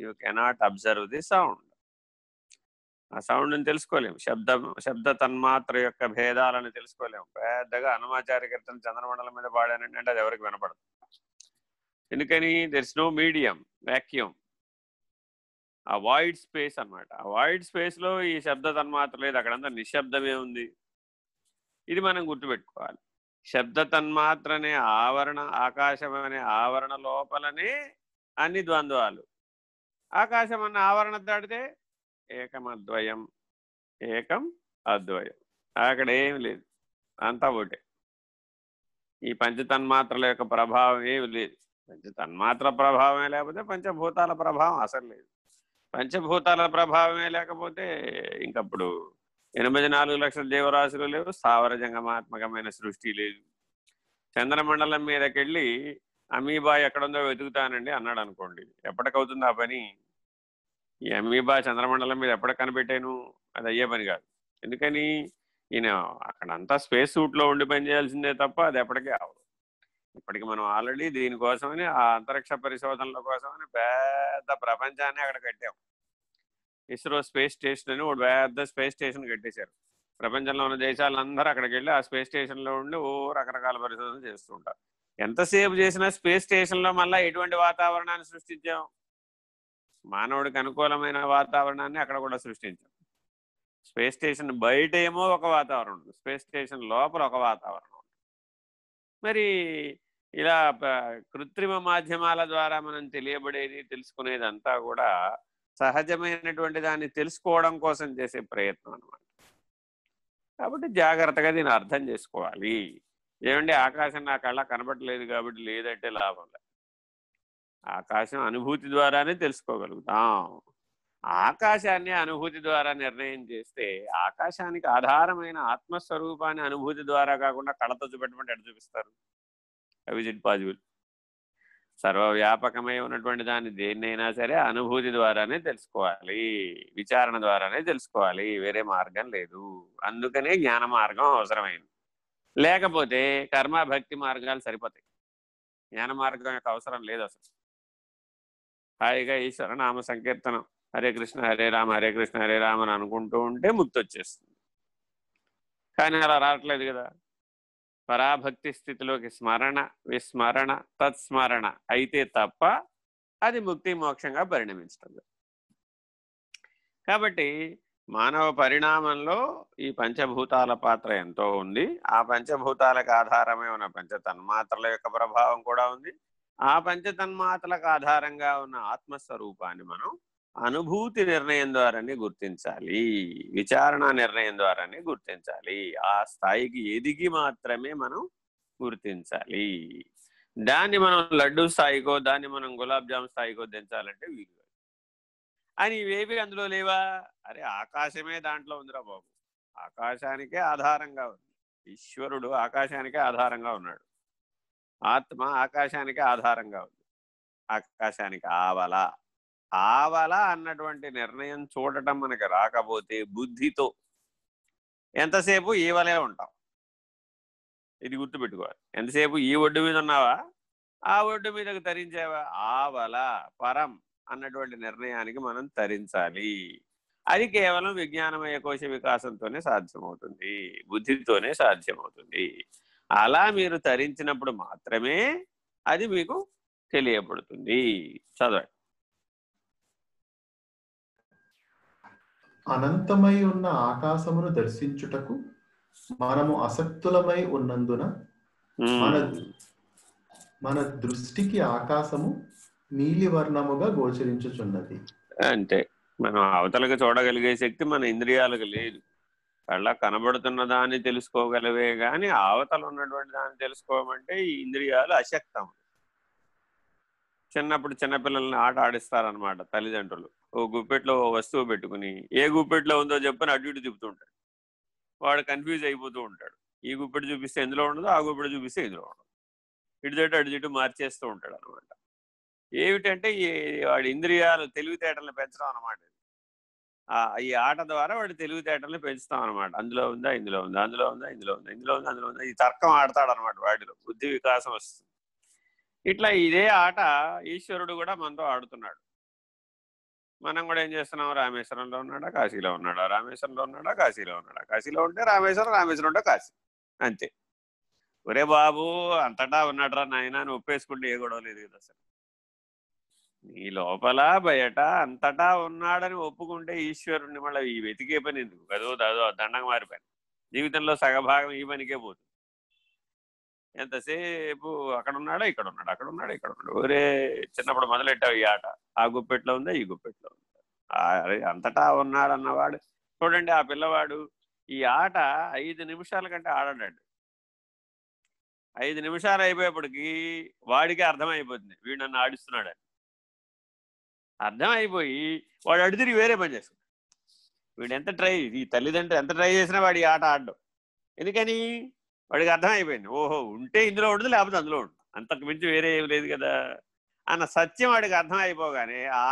You cannot observe the sound. ఆ సౌండ్ని తెలుసుకోలేము. శబ్ద శబ్ద తన్మాత్ర యొక్క భేదాలను తెలుసుకోలేము. పెద్దగా హనుమాచార్య కీర్తన చంద్రమండలం మీద పాడానంటే అంటే అది ఎవరికి వినపడదు. ఎందుకని? దెర్స్ నో మీడియం వ్యాక్యూమ్ ఆ వాయిడ్ స్పేస్ అనమాట ఆ వాయిడ్ స్పేస్లో ఈ శబ్ద తన్మాత్ర లేదు. అక్కడంతా నిశ్శబ్దమే ఉంది. ఇది మనం గుర్తుపెట్టుకోవాలి. శబ్ద తన్మాత్రనే ఆవరణ ఆకాశం అనే ఆవరణ లోపలనే అన్ని ద్వంద్వాలు. ఆకాశం అన్న ఆవరణ దాటితే ఏకం అద్వయం ఏకం అద్వయం. అక్కడ ఏం లేదు అంతా ఒకటే. ఈ పంచతన్మాత్రల యొక్క ప్రభావం ఏమి లేదు. పంచతన్మాత్ర ప్రభావమే లేకపోతే పంచభూతాల ప్రభావం అసలు లేదు. పంచభూతాల ప్రభావమే లేకపోతే ఇంకప్పుడు ఎనభై నాలుగు లక్షల జీవరాశులు లేవు స్థావర జంగమాత్మకమైన సృష్టి లేదు. చంద్రమండలం మీదకెళ్ళి అమీబా ఎక్కడుందో వెతుకుతానండి అన్నాడు అనుకోండి. ఎప్పటికవుతుంది ఆ పని? ఈ అమీబా చంద్రమండలం మీద ఎప్పటికి కనిపెట్టాను? అది అయ్యే పని కాదు. ఎందుకని? ఈయన అక్కడంతా స్పేస్ సూట్లో ఉండి పని చేయాల్సిందే తప్ప అది ఎప్పటికీ అవదు ఇప్పటికి మనం ఆల్రెడీ దీనికోసమని ఆ అంతరిక్ష పరిశోధనల కోసమని పెద్ద ప్రపంచాన్ని అక్కడ కట్టాం. ఇస్రో స్పేస్ స్టేషన్ అని ఒక పెద్ద స్పేస్ స్టేషన్ కట్టేశారు. ప్రపంచంలో ఉన్న దేశాలందరూ అక్కడికి వెళ్ళి ఆ స్పేస్ స్టేషన్లో ఉండి ఓ రకరకాల పరిశోధనలు చేస్తూ ఉంటారు. ఎంతసేపు చేసినా స్పేస్ స్టేషన్లో మళ్ళీ ఎటువంటి వాతావరణాన్ని సృష్టించాం. మానవుడికి అనుకూలమైన వాతావరణాన్ని అక్కడ కూడా సృష్టించాం స్పేస్ స్టేషన్ బయట ఏమో ఒక వాతావరణం ఉంటుంది. స్పేస్ స్టేషన్ లోపల ఒక వాతావరణం ఉంటుంది. మరి ఇలా కృత్రిమ మాధ్యమాల ద్వారా మనం తెలియబడేది తెలుసుకునేది అంతా కూడా సహజమైనటువంటి దాన్ని తెలుసుకోవడం కోసం చేసే ప్రయత్నం అనమాట కాబట్టి జాగ్రత్తగా దీన్ని అర్థం చేసుకోవాలి. ఏమంటే ఆకాశం నా కళ్ళ కనబడలేదు కాబట్టి లేదంటే లాభం లేదు ఆకాశం అనుభూతి ద్వారానే తెలుసుకోగలుగుతాం. ఆకాశాన్ని అనుభూతి ద్వారా నిర్ణయం చేస్తే ఆకాశానికి ఆధారమైన ఆత్మస్వరూపాన్ని అనుభూతి ద్వారా కాకుండా కళ్ళతో చూపెట్టమంటే ఎడ చూపిస్తారు? అవి ఇట్ పాజిబుల్ సర్వవ్యాపకమై ఉన్నటువంటి దాన్ని దేన్నైనా సరే అనుభూతి ద్వారానే తెలుసుకోవాలి. విచారణ ద్వారానే తెలుసుకోవాలి. వేరే మార్గం లేదు. అందుకనే జ్ఞాన మార్గం అవసరమైంది. లేకపోతే కర్మ భక్తి మార్గాలు సరిపోతాయి. జ్ఞాన మార్గం యొక్క అవసరం లేదు అసలు. హాయిగా ఈశ్వర నామ సంకీర్తనం. హరే కృష్ణ హరే రామ హరే కృష్ణ హరే రామ అని అనుకుంటూ ఉంటే ముక్తి వచ్చేస్తుంది కానీ అలా రావట్లేదు కదా. పరాభక్తి స్థితిలోకి స్మరణ విస్మరణ తత్స్మరణ అయితే తప్ప అది ముక్తి మోక్షంగా పరిణమించదు కాబట్టి మానవ పరిణామంలో ఈ పంచభూతాల పాత్ర ఎంతో ఉంది. ఆ పంచభూతాలకు ఆధారమే ఉన్న పంచ తన్మాత్రల యొక్క ప్రభావం కూడా ఉంది. ఆ పంచతన్మాతలకు ఆధారంగా ఉన్న ఆత్మస్వరూపాన్ని మనం అనుభూతి నిర్ణయం ద్వారానే గుర్తించాలి. విచారణ నిర్ణయం ద్వారానే గుర్తించాలి. ఆ స్థాయికి ఎదిగి మాత్రమే మనం గుర్తించాలి. దాన్ని మనం లడ్డు స్థాయికో దాన్ని మనం గులాబ్ జామ్ స్థాయికో దించాలంటే వీలు అని ఇవేవి అందులో లేవా? అరే ఆకాశమే దాంట్లో ఉందిరా బాబు. ఆకాశానికే ఆధారంగా ఉంది. ఈశ్వరుడు ఆకాశానికే ఆధారంగా ఉన్నాడు. ఆత్మ ఆకాశానికి ఆధారంగా ఉంది. ఆకాశానికి ఆవల. ఆవల అన్నటువంటి నిర్ణయం చూడటం మనకి రాకపోతే బుద్ధితో ఎంతసేపు ఈవలే ఉంటాం. ఇది గుర్తుపెట్టుకోవాలి. ఎంతసేపు ఈ ఒడ్డు మీద ఉన్నావా? ఆ ఒడ్డు మీదకు తరించావా? ఆవల పరం అన్నటువంటి నిర్ణయానికి మనం తరించాలి. అది కేవలం విజ్ఞానమయ కోశ వికాసంతోనే సాధ్యమవుతుంది. బుద్ధితోనే సాధ్యమవుతుంది. అలా మీరు తరించినప్పుడు మాత్రమే అది మీకు తెలియబడుతుంది. చదవండి. అనంతమై ఉన్న ఆకాశమును దర్శించుటకు మనము అసక్తులమై ఉన్నందున మన మన దృష్టికి ఆకాశము నీలివర్ణముగా గోచరించుచున్నది. అంటే మనం అవతలకు చూడగలిగే శక్తి మన ఇంద్రియాలకు లేదు. కళ్ళ కనబడుతున్న దాన్ని తెలుసుకోగలవే గాని అవతల ఉన్నటువంటి దాన్ని తెలుసుకోమంటే ఈ ఇంద్రియాలు అశక్తం. చిన్నప్పుడు చిన్నపిల్లల్ని ఆట ఆడిస్తారనమాట తల్లిదండ్రులు. ఓ గుప్పెట్లో ఓ వస్తువు పెట్టుకుని ఏ గుప్పెట్లో ఉందో చెప్పని అటు ఇటు తిప్పుతుంటాడు. వాడు కన్ఫ్యూజ్ అయిపోతూ ఉంటాడు. ఈ గుప్పెడు చూపిస్తే ఎందులో ఉండదు ఆ గుప్పెడు చూపిస్తే ఇందులో ఉండదు. ఇటు చెట్టు అటు చెట్టు మార్చేస్తూ ఉంటాడు అనమాట ఏమిటంటే ఈ వాడి ఇంద్రియాలు తెలివితేటలను పెంచడం అనమాట ఈ ఆట ద్వారా వాడు తెలివితేటలను పెంచుతాం అనమాట అందులో ఉందా ఇందులో ఉందా అందులో ఉందా ఇందులో ఉందా ఇందులో ఉందా అందులో ఉందా ఈ తర్కం ఆడతాడు అనమాట వాడిలో. బుద్ధి వికాసం వస్తుంది. ఇట్లా ఇదే ఆట ఈశ్వరుడు కూడా మనతో ఆడుతున్నాడు. మనం కూడా ఏం చేస్తున్నాం? రామేశ్వరంలో ఉన్నాడా? కాశీలో ఉన్నాడా? రామేశ్వరంలో ఉన్నాడా? కాశీలో ఉన్నాడా? కాశీలో ఉంటే రామేశ్వరం రామేశ్వరం ఉంటే కాశీ. అంతే. ఒరే బాబు అంతటా ఉన్నాడరా నాయన అని ఒప్పేసుకుంటే ఏ గొడవ లేదు కదా అసలు. నీ లోపల బయట అంతటా ఉన్నాడని ఒప్పుకుంటే ఈశ్వరుణ్ణి మళ్ళీ ఈ వెతికే పని ఎందుకు? కదో అదో దండంగా మారిపోయింది. జీవితంలో సగభాగం ఈ పనికే పోతుంది. ఎంతసేపు అక్కడ ఉన్నాడా ఇక్కడ ఉన్నాడు అక్కడ ఉన్నాడు ఇక్కడ ఉన్నాడు. ఒరే చిన్నప్పుడు మొదలెట్టావు ఈ ఆట? ఆ గుప్పెట్లో ఉందా? ఈ గుప్పెట్లో ఉందా? అంతటా ఉన్నాడు అన్నవాడు చూడండి ఆ పిల్లవాడు ఈ ఆట ఐదు నిమిషాల కంటే ఆడాడు ఐదు నిమిషాలు అయిపోయేప్పటికి వాడికి అర్థమైపోతుంది. వీడు నన్ను ఆడిస్తున్నాడని. అర్థమైపోయి వాడు అడితిరిగి వేరే పని చేస్తాడు. వీడు ఎంత ట్రై ఈ తల్లిదండ్రులు ఎంత ట్రై చేసినా వాడి ఆట ఆడడం. ఎందుకని? వాడికి అర్థమైపోయింది. ఓహో ఉంటే ఇందులో ఉండదు లేకపోతే అందులో ఉండదు అంతకు మించి వేరే ఏం లేదు కదా. అన్న సత్యం వాడికి అర్థం అయిపోగానే